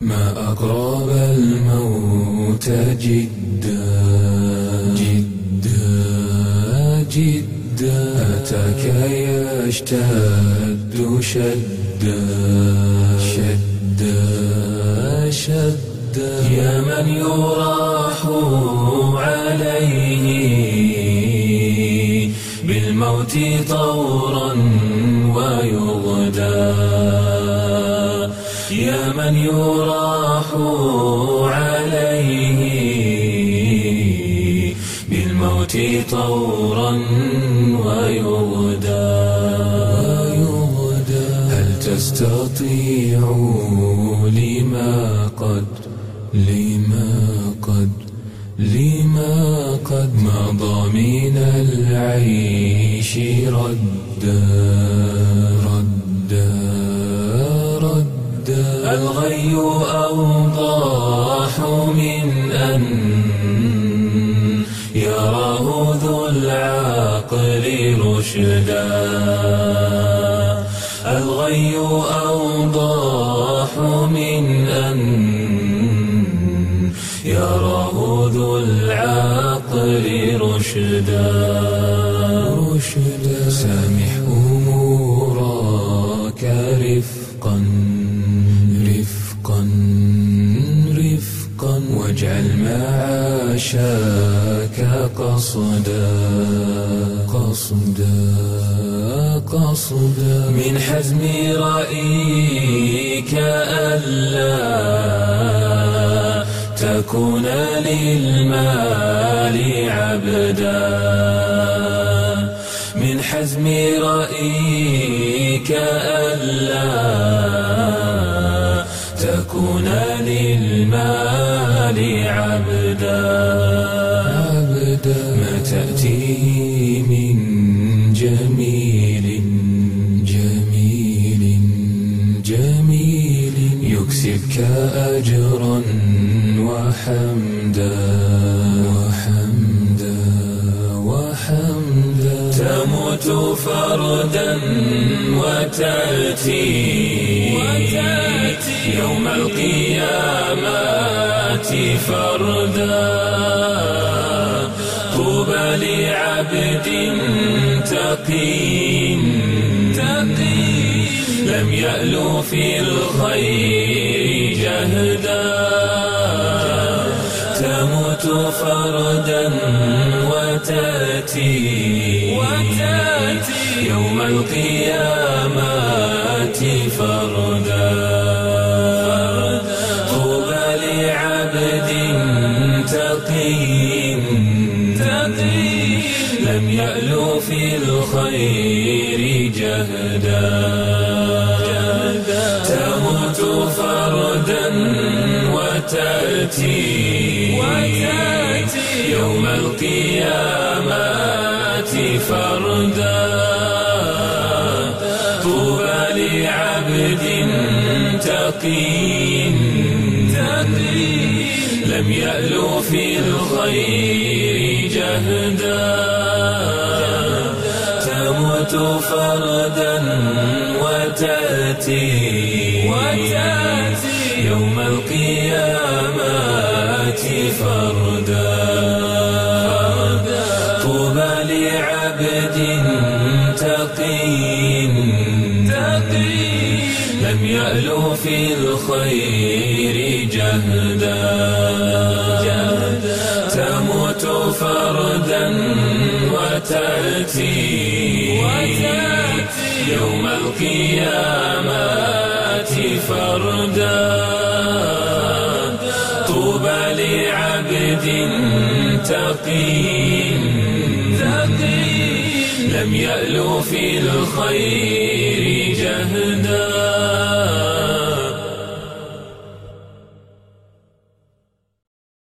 ما أقرب الموت جدا. جدا. جدا. أتاك يشتد شدا. شدا. شدا. يا من يراح عليه. بالموت طورا ويغدى. يا من يراح عليه بالموت طورا ويغدى. هل تستطيع لما قد لما قد لما قد مضى من العيش ردا؟ الغي أوضاح من أن يراه ذو العقل رشدا. الغي أوضاح من أن يراه ذو العقل رشدا. رشدا. سامح أمورك رفقا معاشاك قصدا قصدا قصدا. من حزم رأيك ألا تكون للمال عبدا. من حزم رأيك ألا تكون للمال عبدا. ما تأتي من جميل جميل جميل يكسبك أجرا وحمدا. فردا وتأتي, وتأتي يوم القيامة فردا طوبى لعبد تقي لم يألو في الخير جهدا تموت فردا وتأتي يوم القيامة فردا الخير جهدا. تموت فردا وتأتي. يوم القيامة فردا. طوبى لعبد تقي لم يألو في الخير جهدا. فردا وتأتي يوم القيامة فردا. طوبى لعبد تقي لم يألو في الخير جهدا. تموت فردا وتأتي يوم القيامة فردا. طوبى لعبد تقي. لم يألو في الخير جهدا.